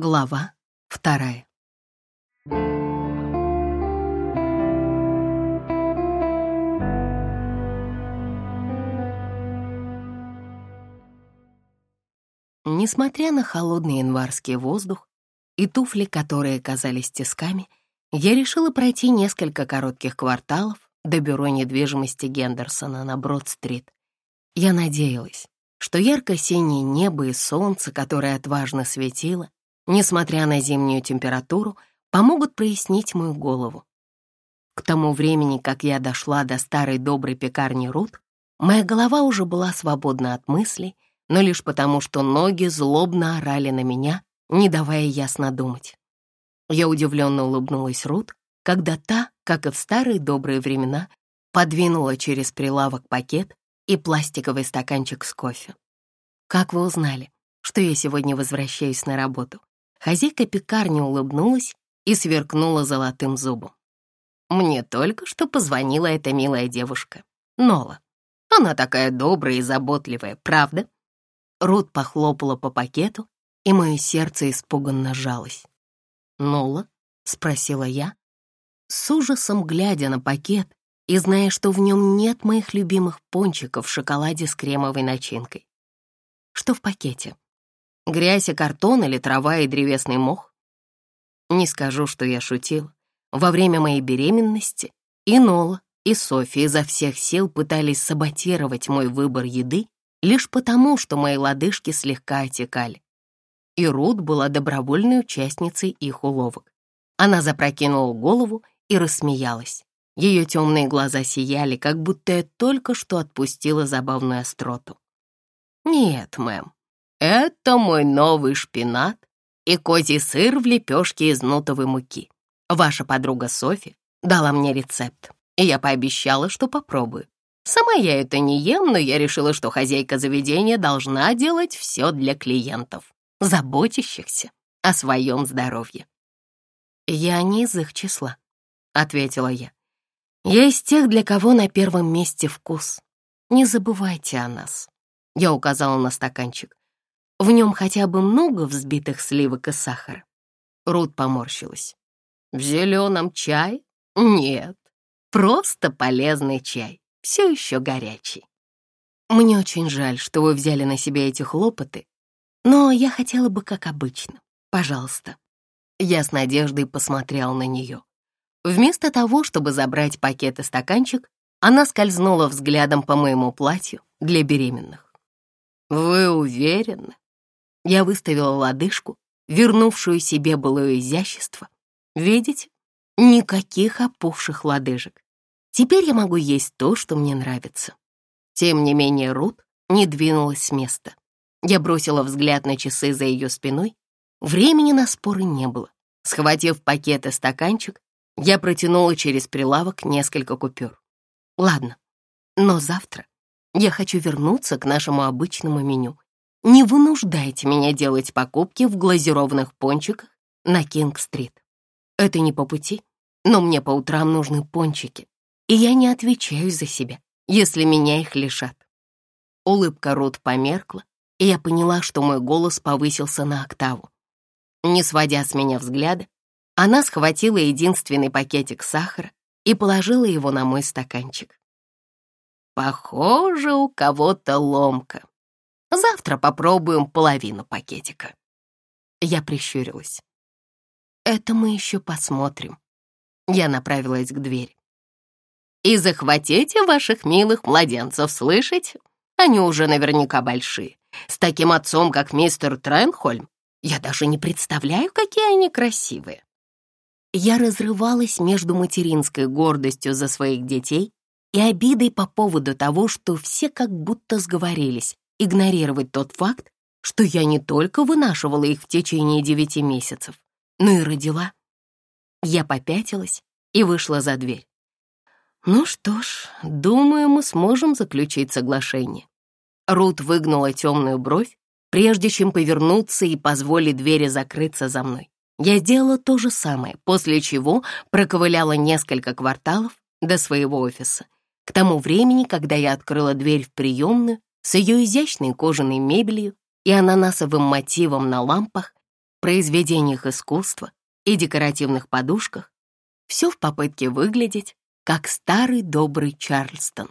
Глава вторая. Несмотря на холодный январский воздух и туфли, которые казались тисками, я решила пройти несколько коротких кварталов до бюро недвижимости Гендерсона на Брод-стрит. Я надеялась, что ярко-синее небо и солнце, которое отважно светило, несмотря на зимнюю температуру, помогут прояснить мою голову. К тому времени, как я дошла до старой доброй пекарни Рут, моя голова уже была свободна от мыслей, но лишь потому, что ноги злобно орали на меня, не давая ясно думать. Я удивленно улыбнулась Рут, когда та, как и в старые добрые времена, подвинула через прилавок пакет и пластиковый стаканчик с кофе. «Как вы узнали, что я сегодня возвращаюсь на работу?» Хозяйка пекарни улыбнулась и сверкнула золотым зубом. «Мне только что позвонила эта милая девушка, Нола. Она такая добрая и заботливая, правда?» Рут похлопала по пакету, и мое сердце испуганно сжалось. «Нола?» — спросила я, с ужасом глядя на пакет и зная, что в нем нет моих любимых пончиков в шоколаде с кремовой начинкой. «Что в пакете?» Грязь и картон или трава и древесный мох? Не скажу, что я шутил. Во время моей беременности и Нола, и София изо всех сил пытались саботировать мой выбор еды лишь потому, что мои лодыжки слегка отекали. И Рут была добровольной участницей их уловок. Она запрокинула голову и рассмеялась. Ее темные глаза сияли, как будто я только что отпустила забавную остроту. «Нет, мэм, это мой новый шпинат и козий сыр в лепешке из нутовой муки. Ваша подруга Софи дала мне рецепт, и я пообещала, что попробую. Сама я это не ем, но я решила, что хозяйка заведения должна делать все для клиентов, заботящихся о своем здоровье. «Я не из их числа», — ответила я. «Я из тех, для кого на первом месте вкус. Не забывайте о нас». Я указала на стаканчик. В нем хотя бы много взбитых сливок и сахара. Рут поморщилась. В зеленом чай? Нет, просто полезный чай, все еще горячий. Мне очень жаль, что вы взяли на себя эти хлопоты, но я хотела бы как обычно. Пожалуйста. Я с надеждой посмотрел на нее. Вместо того, чтобы забрать пакет и стаканчик, она скользнула взглядом по моему платью для беременных. «Вы уверены?» Я выставила лодыжку, вернувшую себе былое изящество. Видите? Никаких опухших лодыжек. Теперь я могу есть то, что мне нравится. Тем не менее Рут не двинулась с места. Я бросила взгляд на часы за ее спиной. Времени на споры не было. Схватив пакет и стаканчик, я протянула через прилавок несколько купюр. Ладно, но завтра я хочу вернуться к нашему обычному меню не вынуждайте меня делать покупки в глазированных пончиках на Кинг-стрит. Это не по пути, но мне по утрам нужны пончики, и я не отвечаю за себя, если меня их лишат. Улыбка Рут померкла, и я поняла, что мой голос повысился на октаву. Не сводя с меня взгляда, она схватила единственный пакетик сахара и положила его на мой стаканчик. «Похоже, у кого-то ломка», Завтра попробуем половину пакетика». Я прищурилась. «Это мы еще посмотрим». Я направилась к двери. «И захватите ваших милых младенцев, слышите? Они уже наверняка большие. С таким отцом, как мистер Тренхольм, я даже не представляю, какие они красивые». Я разрывалась между материнской гордостью за своих детей и обидой по поводу того, что все как будто сговорились игнорировать тот факт, что я не только вынашивала их в течение девяти месяцев, но и родила. Я попятилась и вышла за дверь. Ну что ж, думаю, мы сможем заключить соглашение. Рут выгнула темную бровь, прежде чем повернуться и позволить двери закрыться за мной. Я сделала то же самое, после чего проковыляла несколько кварталов до своего офиса. К тому времени, когда я открыла дверь в приемную, с ее изящной кожаной мебелью и ананасовым мотивом на лампах, произведениях искусства и декоративных подушках, все в попытке выглядеть как старый добрый Чарльстон.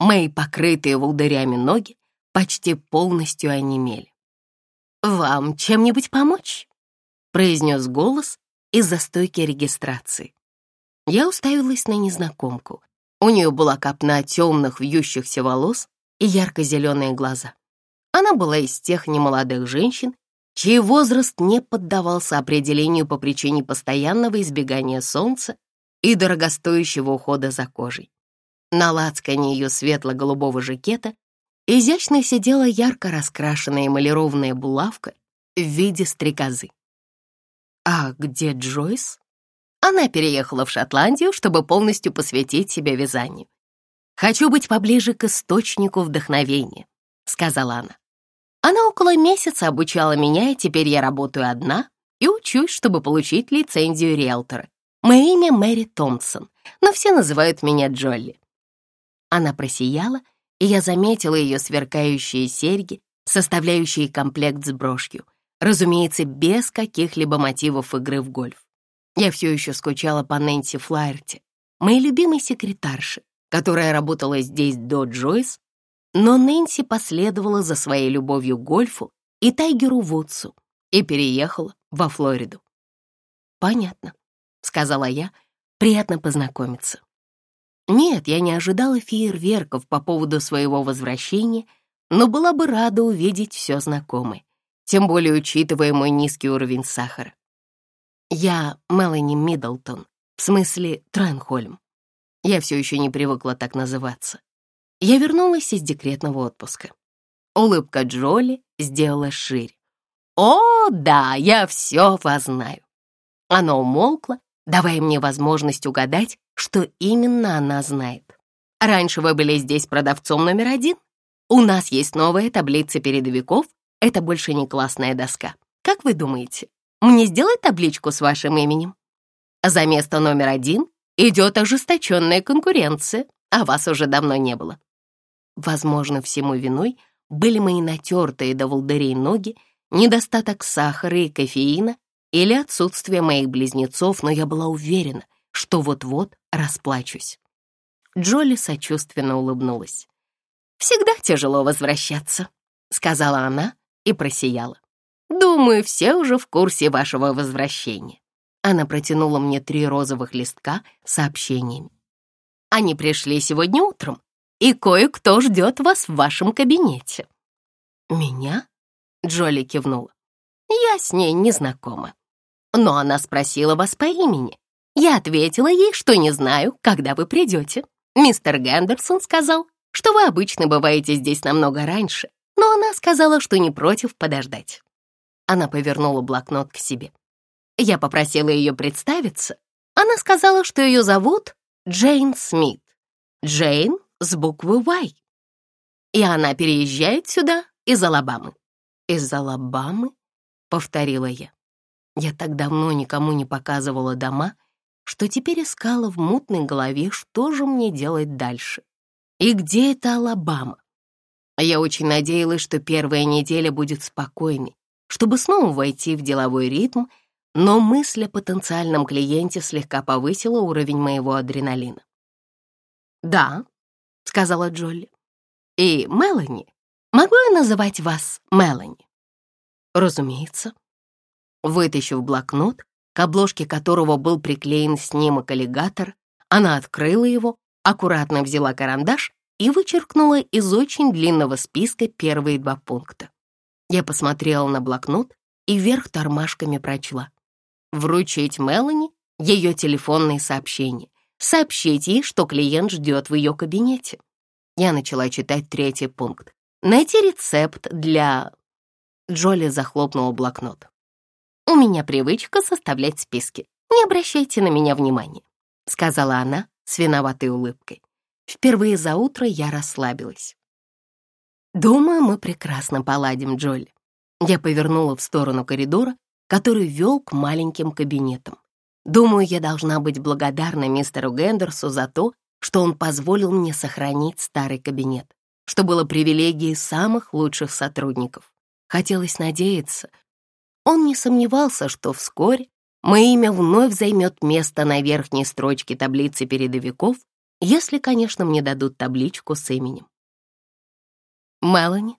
Мои покрытые волдырями ноги почти полностью онемели. «Вам чем-нибудь помочь?» — произнес голос из-за стойки регистрации. Я уставилась на незнакомку. У нее была копна темных вьющихся волос и ярко-зеленые глаза. Она была из тех немолодых женщин, чей возраст не поддавался определению по причине постоянного избегания солнца и дорогостоящего ухода за кожей. На лацкане ее светло-голубого жакета изящно сидела ярко раскрашенная эмалированная булавка в виде стрекозы. «А где Джойс?» Она переехала в Шотландию, чтобы полностью посвятить себя вязанию. «Хочу быть поближе к источнику вдохновения», — сказала она. Она около месяца обучала меня, и теперь я работаю одна и учусь, чтобы получить лицензию риэлтора. Мое имя Мэри Томпсон, но все называют меня Джолли. Она просияла, и я заметила ее сверкающие серьги, составляющие комплект с брошью, разумеется, без каких-либо мотивов игры в гольф. Я все еще скучала по Нэнси Флайерти, моей любимой секретарше, которая работала здесь до Джойс но Нэнси последовала за своей любовью к гольфу и Тайгеру Вудсу и переехала во Флориду. «Понятно», — сказала я, — «приятно познакомиться». Нет, я не ожидала фейерверков по поводу своего возвращения, но была бы рада увидеть все знакомое, тем более учитывая мой низкий уровень сахара. Я Мелани Миддлтон, в смысле Тренхольм. Я все еще не привыкла так называться. Я вернулась из декретного отпуска. Улыбка Джоли сделала шире. «О, да, я все вас знаю». Она умолкла, давая мне возможность угадать, что именно она знает. «Раньше вы были здесь продавцом номер один. У нас есть новая таблица передовиков. Это больше не классная доска. Как вы думаете, мне сделать табличку с вашим именем?» За место номер один идет ожесточенная конкуренция, а вас уже давно не было. Возможно, всему виной были мои натертые до волдырей ноги, недостаток сахара и кофеина или отсутствие моих близнецов, но я была уверена, что вот-вот расплачусь. Джоли сочувственно улыбнулась. «Всегда тяжело возвращаться», — сказала она и просияла. «Думаю, все уже в курсе вашего возвращения». Она протянула мне три розовых листка с сообщениями. «Они пришли сегодня утром, и кое-кто ждет вас в вашем кабинете». «Меня?» — Джоли кивнула. «Я с ней не знакома. Но она спросила вас по имени. Я ответила ей, что не знаю, когда вы придете. Мистер Гендерсон сказал, что вы обычно бываете здесь намного раньше, но она сказала, что не против подождать». Она повернула блокнот к себе. Я попросила ее представиться. Она сказала, что ее зовут Джейн Смит. Джейн с буквы «Y». И она переезжает сюда из Алабамы. «Из Алабамы?» — повторила я. Я так давно никому не показывала дома, что теперь искала в мутной голове, что же мне делать дальше. И где это Алабама? Я очень надеялась, что первая неделя будет спокойной, чтобы снова войти в деловой ритм, но мысль о потенциальном клиенте слегка повысила уровень моего адреналина. «Да», — сказала Джолли. «И Мелани? Могу я называть вас Мелани?» «Разумеется». Вытащив блокнот, к обложке которого был приклеен снимок аллигатора, она открыла его, аккуратно взяла карандаш и вычеркнула из очень длинного списка первые два пункта. Я посмотрела на блокнот и вверх тормашками прочла. Вручить Мелани ее телефонные сообщения сообщить ей, что клиент ждет в ее кабинете. Я начала читать третий пункт. Найти рецепт для... Джоли захлопнула блокнот. «У меня привычка составлять списки. Не обращайте на меня внимания», — сказала она с виноватой улыбкой. Впервые за утро я расслабилась. «Думаю, мы прекрасно поладим, Джоли». Я повернула в сторону коридора, который вел к маленьким кабинетам. Думаю, я должна быть благодарна мистеру Гендерсу за то, что он позволил мне сохранить старый кабинет, что было привилегией самых лучших сотрудников. Хотелось надеяться, Он не сомневался, что вскоре мое имя вновь займет место на верхней строчке таблицы передовиков, если, конечно, мне дадут табличку с именем. Мелани.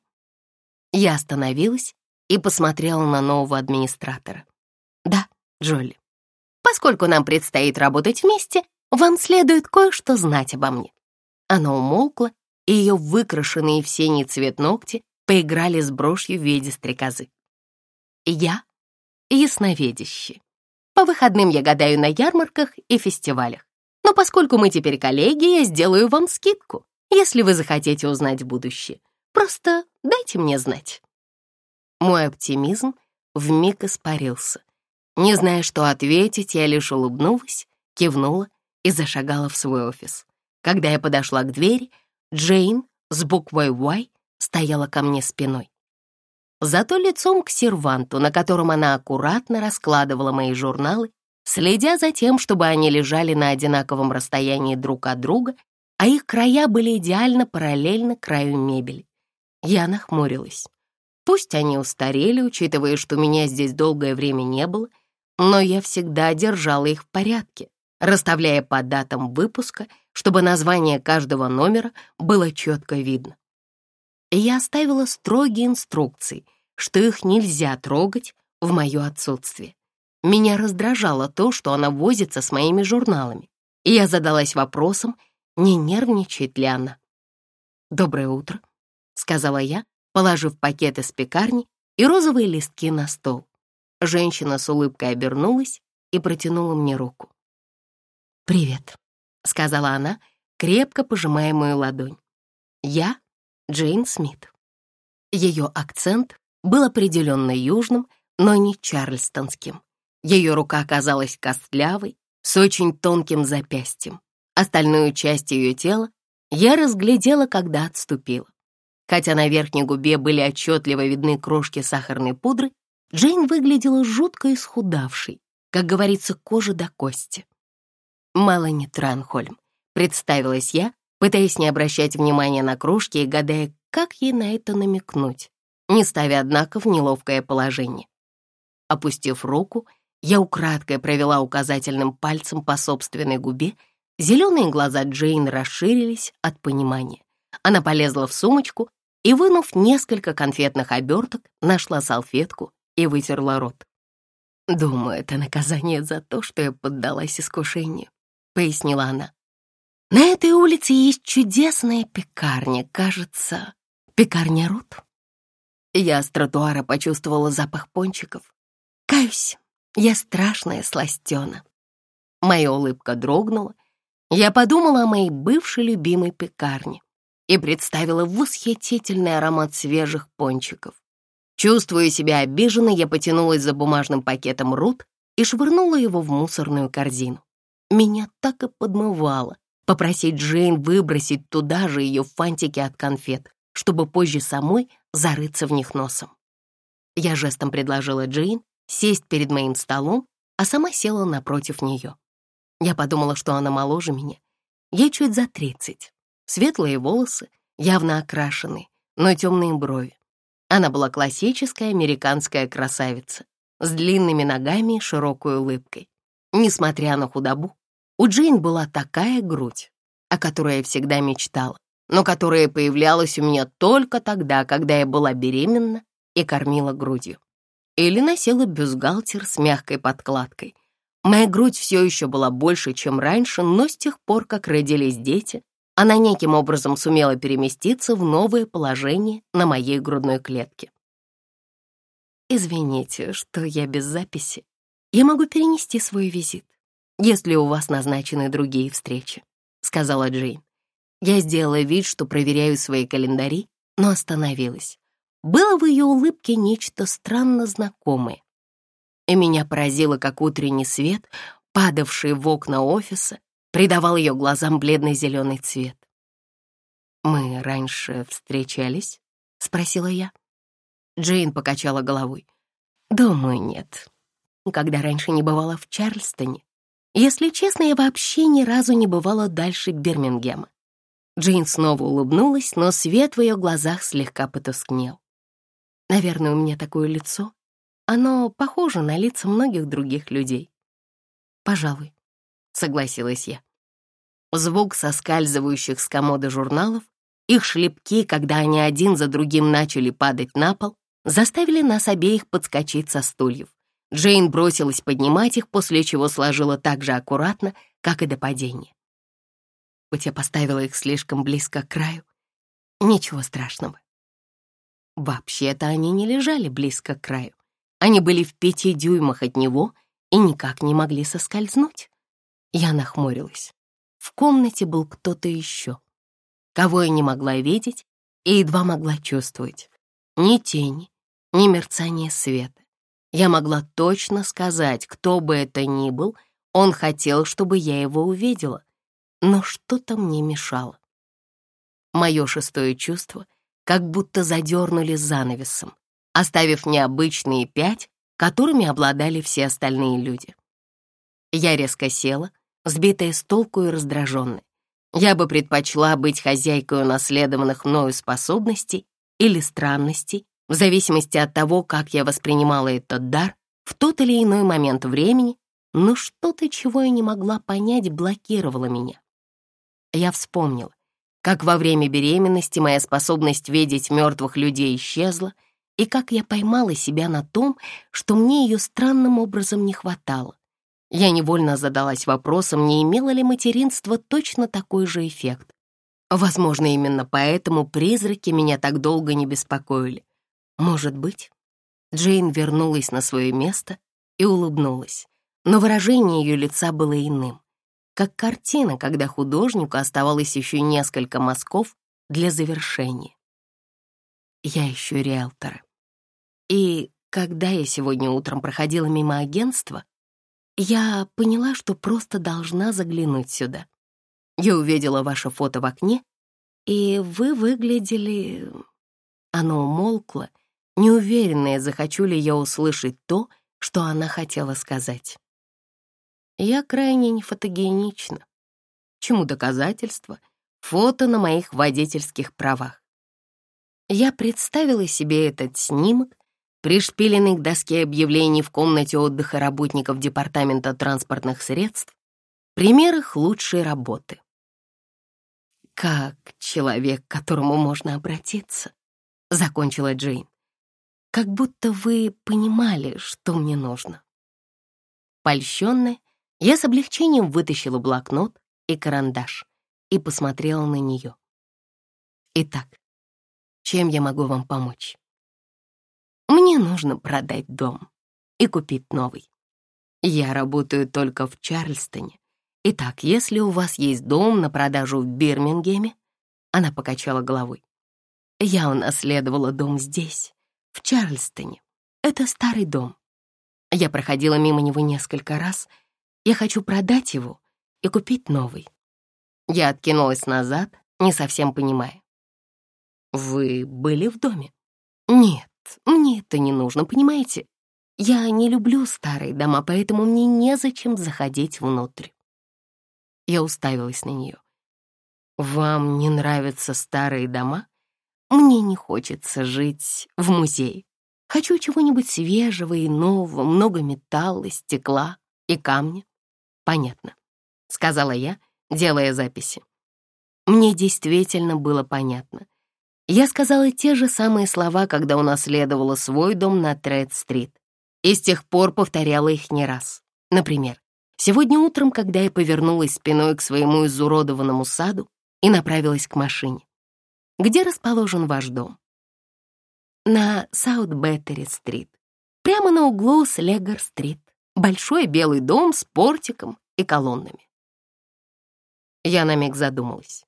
Я остановилась и посмотрела на нового администратора. Да, Джоли. Поскольку нам предстоит работать вместе, вам следует кое-что знать обо мне. Она умолкла, и ее выкрашенные в синий цвет ногти поиграли с брошью в виде стрекозы. Я ясновидящий. По выходным я гадаю на ярмарках и фестивалях. Но поскольку мы теперь коллеги, я сделаю вам скидку, если вы захотите узнать будущее. Просто дайте мне знать. Мой оптимизм вмиг испарился. Не зная, что ответить, я лишь улыбнулась, кивнула и зашагала в свой офис. Когда я подошла к двери, Джейн с буквой «Y» стояла ко мне спиной. Зато лицом к серванту, на котором она аккуратно раскладывала мои журналы, следя за тем, чтобы они лежали на одинаковом расстоянии друг от друга, а их края были идеально параллельны краю мебели. Я нахмурилась. Пусть они устарели, учитывая, что меня здесь долгое время не было, но я всегда держала их в порядке, расставляя по датам выпуска, чтобы название каждого номера было четко видно я оставила строгие инструкции, что их нельзя трогать в мое отсутствие. Меня раздражало то, что она возится с моими журналами, и я задалась вопросом, не нервничает ли она. «Доброе утро», — сказала я, положив пакет из пекарни и розовые листки на стол. Женщина с улыбкой обернулась и протянула мне руку. «Привет», — сказала она, крепко пожимая мою ладонь. «Я Джейн Смит. Ее акцент был определенно южным, но не чарльстонским. Ее рука оказалась костлявой, с очень тонким запястьем. Остальную часть ее тела я разглядела, когда отступила. Хотя на верхней губе были отчетливо видны крошки сахарной пудры, Джейн выглядела жутко исхудавшей, как говорится, кожа до кости. «Мелани Транхольм», — представилась я, пытаясь не обращать внимания на кружки и гадая, как ей на это намекнуть, не ставя, однако, в неловкое положение. Опустив руку, я украдкой провела указательным пальцем по собственной губе, зеленые глаза Джейн расширились от понимания. Она полезла в сумочку и, вынув несколько конфетных оберток, нашла салфетку и вытерла рот. «Думаю, это наказание за то, что я поддалась искушению», — пояснила она. На этой улице есть чудесная пекарня, кажется, пекарня Рут. Я с тротуара почувствовала запах пончиков. Каюсь, я страшная сластена. Моя улыбка дрогнула. Я подумала о моей бывшей любимой пекарне и представила восхитительный аромат свежих пончиков. Чувствуя себя обиженной, я потянулась за бумажным пакетом Рут и швырнула его в мусорную корзину. Меня так и подмывало попросить Джейн выбросить туда же ее фантики от конфет, чтобы позже самой зарыться в них носом. Я жестом предложила Джейн сесть перед моим столом, а сама села напротив нее. Я подумала, что она моложе меня. Ей чуть за тридцать. Светлые волосы, явно окрашенные, но темные брови. Она была классическая американская красавица с длинными ногами и широкой улыбкой. Несмотря на худобу, у Джейн была такая грудь, о которой я всегда мечтала, но которая появлялась у меня только тогда, когда я была беременна и кормила грудью. Или носила бюстгальтер с мягкой подкладкой. Моя грудь все еще была больше, чем раньше, но с тех пор, как родились дети, она неким образом сумела переместиться в новое положение на моей грудной клетке. «Извините, что я без записи. Я могу перенести свой визит если у вас назначены другие встречи», — сказала Джейн. Я сделала вид, что проверяю свои календари, но остановилась. Было в ее улыбке нечто странно знакомое. И меня поразило, как утренний свет, падавший в окна офиса, придавал ее глазам бледно-зеленый цвет. «Мы раньше встречались?» — спросила я. Джейн покачала головой. «Думаю, нет. Когда раньше не бывала в Чарльстоне, если честно, я вообще ни разу не бывала дальше Бирмингема. Джейн снова улыбнулась, но свет в ее глазах слегка потускнел. Наверное, у меня такое лицо, Оно похоже на лица многих других людей. «Пожалуй», — согласилась я. Звук соскальзывающих с комода журналов, их шлепки, когда они один за другим начали падать на пол, заставили нас обеих подскочить со стульев. Джейн бросилась поднимать их, после чего сложила так же аккуратно, как и до падения. Хоть я поставила их слишком близко к краю, ничего страшного. Вообще-то они не лежали близко к краю. Они были в пяти дюймах от него и никак не могли соскользнуть. Я нахмурилась. В комнате был кто-то еще, кого я не могла видеть и едва могла чувствовать. Ни тени, ни мерцания света. Я могла точно сказать, кто бы это ни был, он хотел, чтобы я его увидела, но что-то мне мешало. Мое шестое чувство как будто задернули занавесом, оставив необычные пять, которыми обладали все остальные люди. Я резко села, сбитая с толку и раздраженная. Я бы предпочла быть хозяйкой унаследованных мною способностей или странностей, в зависимости от того, как я воспринимала этот дар в тот или иной момент времени, но что-то, чего я не могла понять, блокировало меня. Я вспомнила, как во время беременности моя способность видеть мертвых людей исчезла, и как я поймала себя на том, что мне ее странным образом не хватало. Я невольно задалась вопросом, не имело ли материнство точно такой же эффект. Возможно, именно поэтому призраки меня так долго не беспокоили. Может быть. Джейн вернулась на свое место и улыбнулась, но выражение ее лица было иным, как картина, когда художнику оставалось еще несколько мазков для завершения. Я ищу риэлтора. И когда я сегодня утром проходила мимо агентства, я поняла, что просто должна заглянуть сюда. Я увидела ваше фото в окне, и вы выглядели... Оно умолкло, неуверенная, захочу ли я услышать то, что она хотела сказать. Я крайне не фотогенична. Чему доказательство? Фото на моих водительских правах. Я представила себе этот снимок, пришпиленный к доске объявлений в комнате отдыха работников Департамента транспортных средств, пример их лучшей работы. «Как человек, к которому можно обратиться», — закончила Джейн как будто вы понимали, что мне нужно. Польщенная, я с облегчением вытащила блокнот и карандаш и посмотрела на нее. Итак, чем я могу вам помочь? Мне нужно продать дом и купить новый. Я работаю только в Чарльстоне. Итак, если у вас есть дом на продажу в Бирмингеме, она покачала головой. Я унаследовала дом здесь, в Чарльстоне. Это старый дом. Я проходила мимо него несколько раз. Я хочу продать его и купить новый. Я откинулась назад, не совсем понимая. Вы были в доме? Нет, мне это не нужно, понимаете? Я не люблю старые дома, поэтому мне незачем заходить внутрь. Я уставилась на нее. Вам не нравятся старые дома? Мне не хочется жить в музее. Хочу чего-нибудь свежего и нового, много металла, стекла и камня. Понятно, — сказала я, делая записи. Мне действительно было понятно. Я сказала те же самые слова, когда унаследовала свой дом на Тред-стрит, и с тех пор повторяла их не раз. Например, сегодня утром, когда я повернулась спиной к своему изуродованному саду и направилась к машине. Где расположен ваш дом? На Саут-Беттери-стрит, прямо на углу с Леггар-стрит. Большой белый дом с портиком и колоннами. Я на миг задумалась.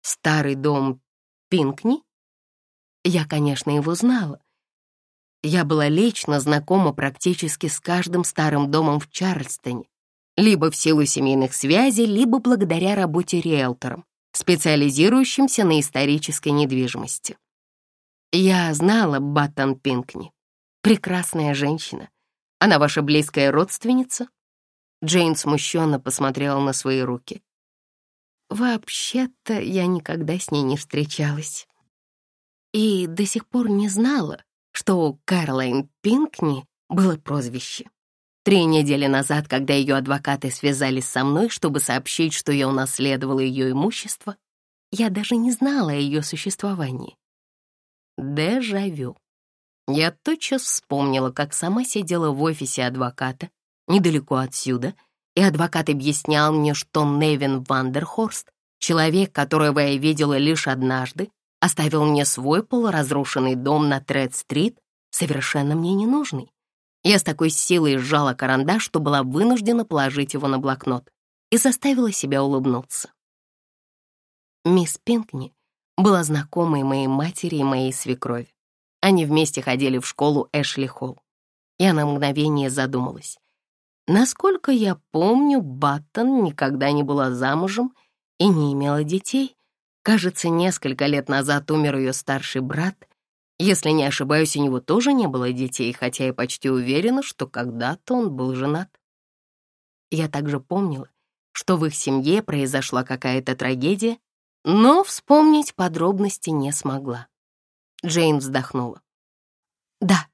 Старый дом Пинкни? Я, конечно, его знала. Я была лично знакома практически с каждым старым домом в Чарльстоне, либо в силу семейных связей, либо благодаря работе риэлтором специализирующимся на исторической недвижимости. Я знала Баттон Пинкни. Прекрасная женщина. Она ваша близкая родственница? Джейн смущенно посмотрела на свои руки. Вообще-то я никогда с ней не встречалась. И до сих пор не знала, что Кэролайн Пинкни было прозвище. Три недели назад, когда ее адвокаты связались со мной, чтобы сообщить, что я унаследовала ее имущество, я даже не знала о ее существовании. Дежавю. Я тотчас вспомнила, как сама сидела в офисе адвоката, недалеко отсюда, и адвокат объяснял мне, что Невин Вандерхорст, человек, которого я видела лишь однажды, оставил мне свой полуразрушенный дом на Тред-стрит, совершенно мне не нужный. Я с такой силой сжала карандаш, что была вынуждена положить его на блокнот и заставила себя улыбнуться. Мисс Пинкни была знакомой моей матери и моей свекрови. Они вместе ходили в школу Эшли Холл. Я на мгновение задумалась. Насколько я помню, Баттон никогда не была замужем и не имела детей. Кажется, несколько лет назад умер ее старший брат — если не ошибаюсь, у него тоже не было детей, хотя я почти уверена, что когда-то он был женат. Я также помнила, что в их семье произошла какая-то трагедия, но вспомнить подробности не смогла. Джейн вздохнула. «Да,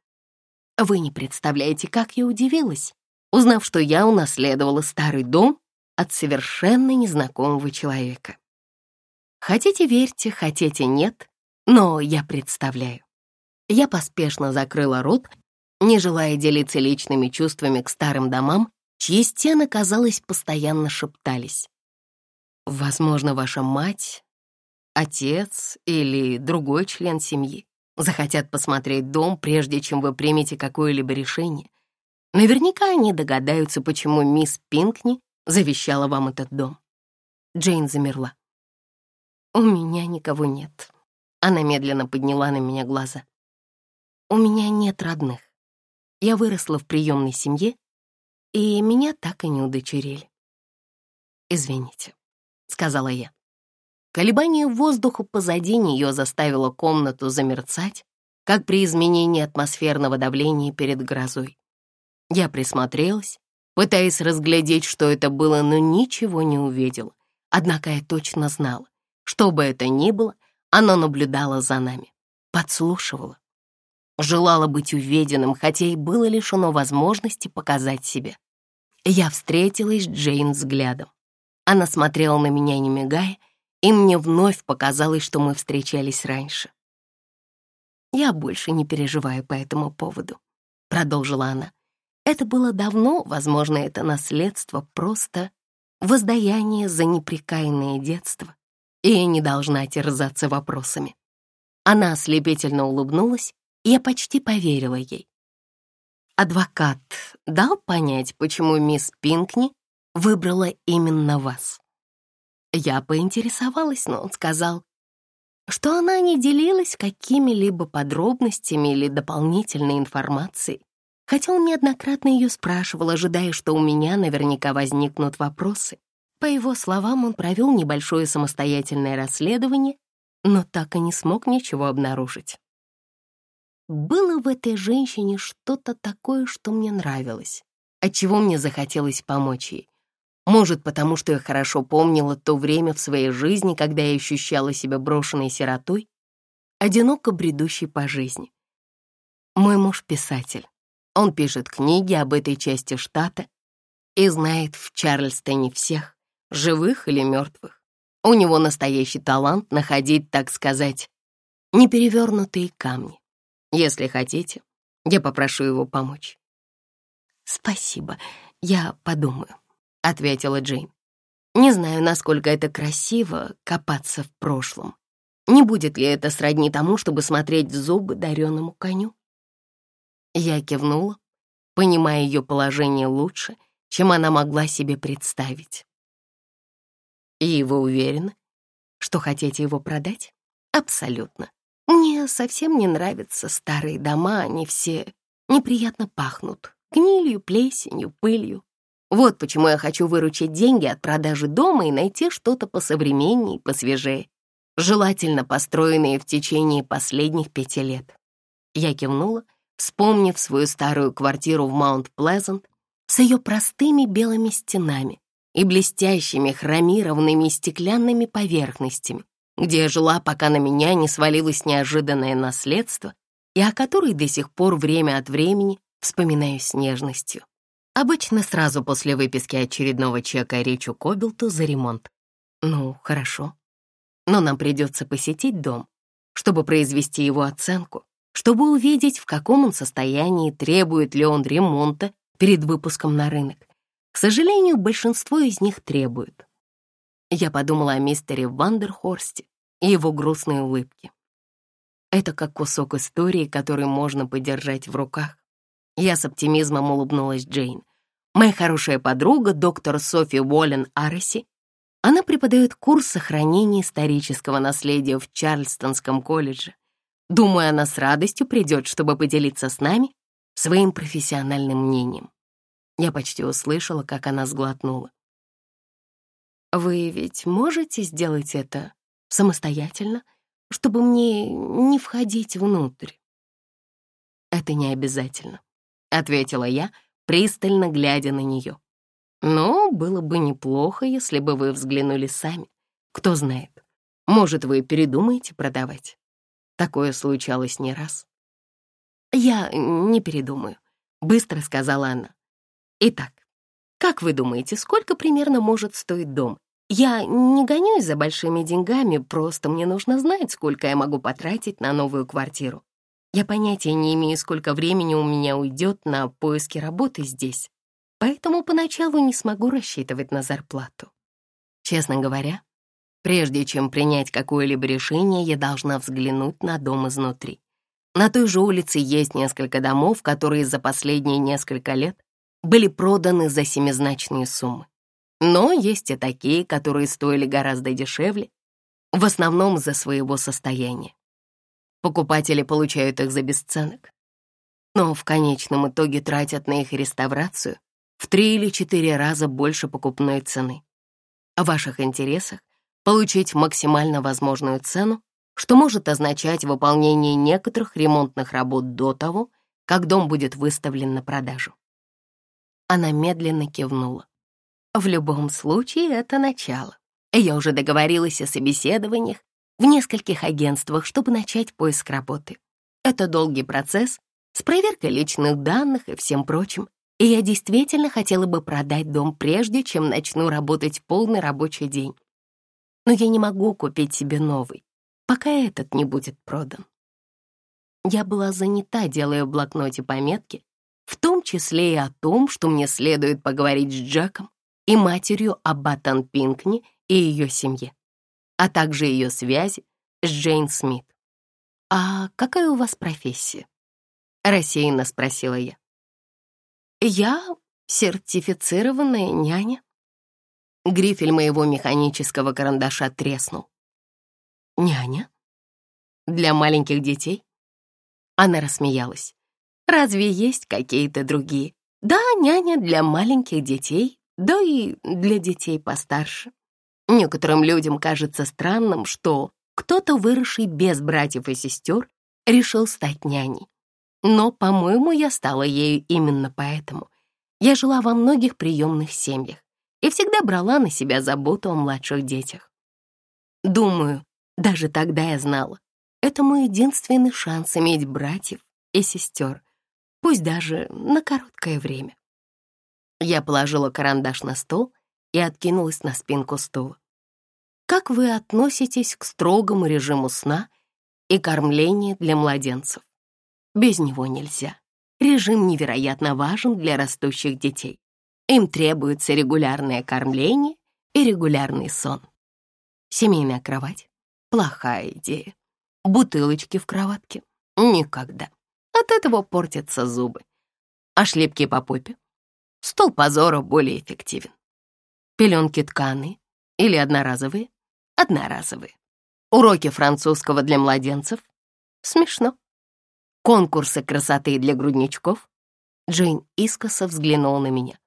вы не представляете, как я удивилась, узнав, что я унаследовала старый дом от совершенно незнакомого человека. Хотите верьте, хотите нет, но я представляю. Я поспешно закрыла рот, не желая делиться личными чувствами к старым домам, чьи стены, казалось, постоянно шептались. Возможно, ваша мать, отец или другой член семьи захотят посмотреть дом, прежде чем вы примете какое-либо решение. Наверняка они догадаются, почему мисс Пинкни завещала вам этот дом. Джейн замерла. «У меня никого нет». Она медленно подняла на меня глаза. У меня нет родных. Я выросла в приемной семье, и меня так и не удочерили. «Извините», — сказала я. Колебание воздуха позади нее заставило комнату замерцать, как при изменении атмосферного давления перед грозой. Я присмотрелась, пытаясь разглядеть, что это было, но ничего не увидела. Однако я точно знала, что бы это ни было, оно наблюдало за нами, подслушивало желала быть увиденным, хотя и было лишено возможности показать себя. Я встретилась с Джейн взглядом. Она смотрела на меня, не мигая, и мне вновь показалось, что мы встречались раньше. «Я больше не переживаю по этому поводу», — продолжила она. «Это было давно, возможно, это наследство, просто воздаяние за непрекаянное детство, и я не должна терзаться вопросами». Она ослепительно улыбнулась я почти поверила ей. Адвокат дал понять, почему мисс Пинкни выбрала именно вас. Я поинтересовалась, но он сказал, что она не делилась какими-либо подробностями или дополнительной информацией, хотя он неоднократно ее спрашивал, ожидая, что у меня наверняка возникнут вопросы. По его словам, он провел небольшое самостоятельное расследование, но так и не смог ничего обнаружить. Было в этой женщине что-то такое, что мне нравилось, отчего мне захотелось помочь ей. Может, потому что я хорошо помнила то время в своей жизни, когда я ощущала себя брошенной сиротой, одиноко бредущей по жизни. Мой муж — писатель. Он пишет книги об этой части штата и знает в Чарльстоне всех, живых или мертвых. У него настоящий талант находить, так сказать, неперевернутые камни. Если хотите, я попрошу его помочь». «Спасибо, я подумаю», — ответила Джейн. «Не знаю, насколько это красиво копаться в прошлом. Не будет ли это сродни тому, чтобы смотреть в зубы дареному коню?» Я кивнула, понимая ее положение лучше, чем она могла себе представить. «И вы уверены, что хотите его продать?» «Абсолютно. Мне совсем не нравятся старые дома, они все неприятно пахнут. Гнилью, плесенью, пылью. Вот почему я хочу выручить деньги от продажи дома и найти что-то посовременнее, посвежее, желательно построенное в течение последних пяти лет. Я кивнула, вспомнив свою старую квартиру в Маунт-Плезант с ее простыми белыми стенами и блестящими хромированными стеклянными поверхностями, где я жила, пока на меня не свалилось неожиданное наследство, и о которой до сих пор время от времени вспоминаю с нежностью. Обычно сразу после выписки очередного чека Ричу Кобилту за ремонт. Ну, хорошо. Но нам придется посетить дом, чтобы произвести его оценку, чтобы увидеть, в каком он состоянии, требует ли он ремонта перед выпуском на рынок. К сожалению, большинство из них требуют. Я подумала о мистере Вандерхорсте и его грустной улыбке. Это как кусок истории, который можно подержать в руках. Я с оптимизмом улыбнулась Джейн. Моя хорошая подруга, доктор Софи Уоллен Ареси, она преподает курс сохранения исторического наследия в Чарльстонском колледже. Думаю, она с радостью придет, чтобы поделиться с нами своим профессиональным мнением. Я почти услышала, как она сглотнула. «Вы ведь можете сделать это самостоятельно, чтобы мне не входить внутрь?» «Это не обязательно», — ответила я, пристально глядя на нее. «Но было бы неплохо, если бы вы взглянули сами. Кто знает, может, вы передумаете продавать? Такое случалось не раз». «Я не передумаю», — быстро сказала она. «Итак, как вы думаете, сколько примерно может стоить дом? Я не гонюсь за большими деньгами, просто мне нужно знать, сколько я могу потратить на новую квартиру. Я понятия не имею, сколько времени у меня уйдет на поиски работы здесь, поэтому поначалу не смогу рассчитывать на зарплату. Честно говоря, прежде чем принять какое-либо решение, я должна взглянуть на дом изнутри. На той же улице есть несколько домов, которые за последние несколько лет были проданы за семизначные суммы. Но есть и такие, которые стоили гораздо дешевле, в основном за своего состояния. Покупатели получают их за бесценок, но в конечном итоге тратят на их реставрацию в три или четыре раза больше покупной цены. В ваших интересах получить максимально возможную цену, что может означать выполнение некоторых ремонтных работ до того, как дом будет выставлен на продажу. Она медленно кивнула. В любом случае, это начало. Я уже договорилась о собеседованиях в нескольких агентствах, чтобы начать поиск работы. Это долгий процесс с проверкой личных данных и всем прочим, и я действительно хотела бы продать дом прежде, чем начну работать полный рабочий день. Но я не могу купить себе новый, пока этот не будет продан. Я была занята, делая в блокноте пометки, в том числе и о том, что мне следует поговорить с Джеком и матерью Аббатан Пинкни и ее семье, а также ее связи с Джейн Смит. «А какая у вас профессия?» — рассеянно спросила я. «Я сертифицированная няня». Грифель моего механического карандаша треснул. «Няня? Для маленьких детей?» Она рассмеялась. «Разве есть какие-то другие?» «Да, няня для маленьких детей, да и для детей постарше. Некоторым людям кажется странным, что кто-то, выросший без братьев и сестер, решил стать няней. Но, по-моему, я стала ею именно поэтому. Я жила во многих приемных семьях и всегда брала на себя заботу о младших детях. Думаю, даже тогда я знала, это мой единственный шанс иметь братьев и сестер, пусть даже на короткое время. Я положила карандаш на стол и откинулась на спинку стула. Как вы относитесь к строгому режиму сна и кормления для младенцев? Без него нельзя. Режим невероятно важен для растущих детей. Им требуется регулярное кормление и регулярный сон. Семейная кровать — плохая идея. Бутылочки в кроватке — никогда. От этого портятся зубы. А шлепки по попе Стол позора более эффективен. Пеленки тканые или одноразовые? Одноразовые. Уроки французского для младенцев? Смешно. Конкурсы красоты для грудничков? Джейн искоса взглянула на меня.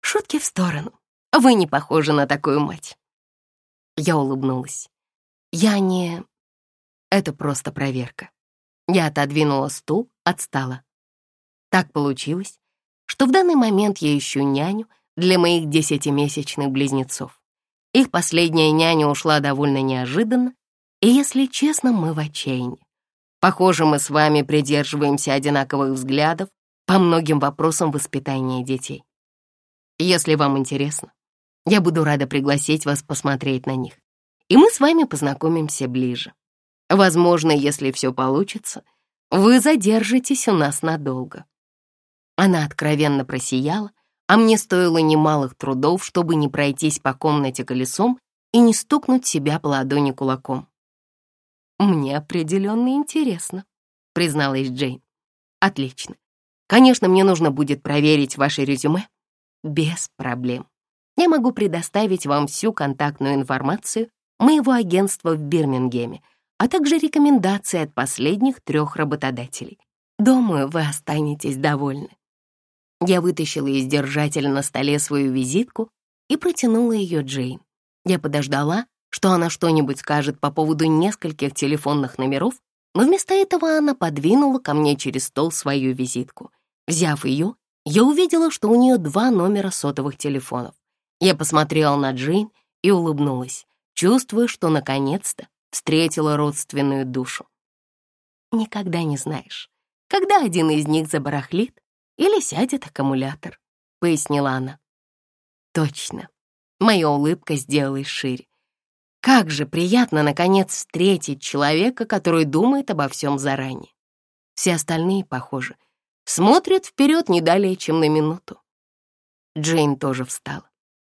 Шутки в сторону. Вы не похожи на такую мать. Я улыбнулась. Я не... Это просто проверка. Я отодвинула стул от стола. Так получилось, что в данный момент я ищу няню для моих десятимесячных близнецов. Их последняя няня ушла довольно неожиданно, и, если честно, мы в отчаянии. Похоже, мы с вами придерживаемся одинаковых взглядов по многим вопросам воспитания детей. Если вам интересно, я буду рада пригласить вас посмотреть на них, и мы с вами познакомимся ближе. Возможно, если все получится, вы задержитесь у нас надолго. Она откровенно просияла, а мне стоило немалых трудов, чтобы не пройтись по комнате колесом и не стукнуть себя по ладони кулаком. «Мне определенно интересно», — призналась Джейн. «Отлично. Конечно, мне нужно будет проверить ваше резюме. Без проблем. Я могу предоставить вам всю контактную информацию моего агентства в Бирмингеме, а также рекомендации от последних трех работодателей. Думаю, вы останетесь довольны». Я вытащила из держателя на столе свою визитку и протянула ее Джейн. Я подождала, что она что-нибудь скажет по поводу нескольких телефонных номеров, но вместо этого она подвинула ко мне через стол свою визитку. Взяв ее, я увидела, что у нее два номера сотовых телефонов. Я посмотрела на Джейн и улыбнулась, чувствуя, что наконец-то встретила родственную душу. Никогда не знаешь, когда один из них забарахлит или сядет аккумулятор, пояснила она. Точно. Моя улыбка сделалась шире. Как же приятно, наконец, встретить человека, который думает обо всем заранее. Все остальные, похоже, смотрят вперед не далее, чем на минуту. Джейн тоже встала.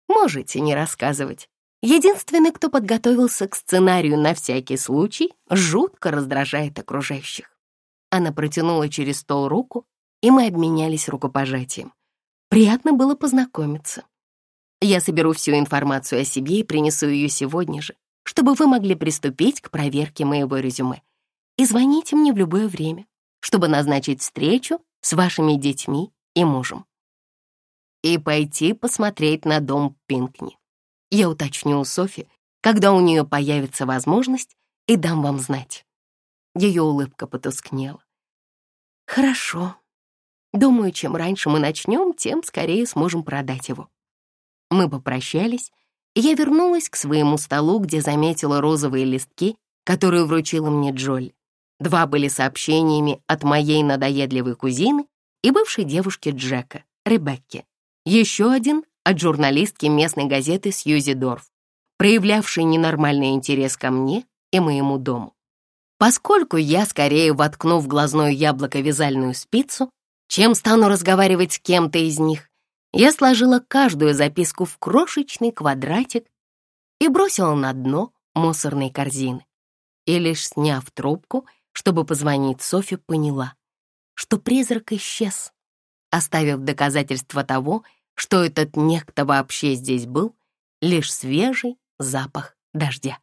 Можете не рассказывать. Единственный, кто подготовился к сценарию на всякий случай, жутко раздражает окружающих. Она протянула через стол руку, и мы обменялись рукопожатием. Приятно было познакомиться. Я соберу всю информацию о себе и принесу ее сегодня же, чтобы вы могли приступить к проверке моего резюме. И звоните мне в любое время, чтобы назначить встречу с вашими детьми и мужем. И пойти посмотреть на дом Пинкни. Я уточню у Софи, когда у нее появится возможность, и дам вам знать. Ее улыбка потускнела. Хорошо. Думаю, чем раньше мы начнем, тем скорее сможем продать его. Мы попрощались, и я вернулась к своему столу, где заметила розовые листки, которые вручила мне Джоль. Два были сообщениями от моей надоедливой кузины и бывшей девушки Джека, Ребекки. Еще один от журналистки местной газеты Сьюзи Дорф, проявлявшей ненормальный интерес ко мне и моему дому. Поскольку я скорее воткну в глазное яблоко вязальную спицу, чем стану разговаривать с кем-то из них, я сложила каждую записку в крошечный квадратик и бросила на дно мусорной корзины. И лишь сняв трубку, чтобы позвонить Софи, поняла, что призрак исчез, оставив доказательство того, что этот некто вообще здесь был, лишь свежий запах дождя.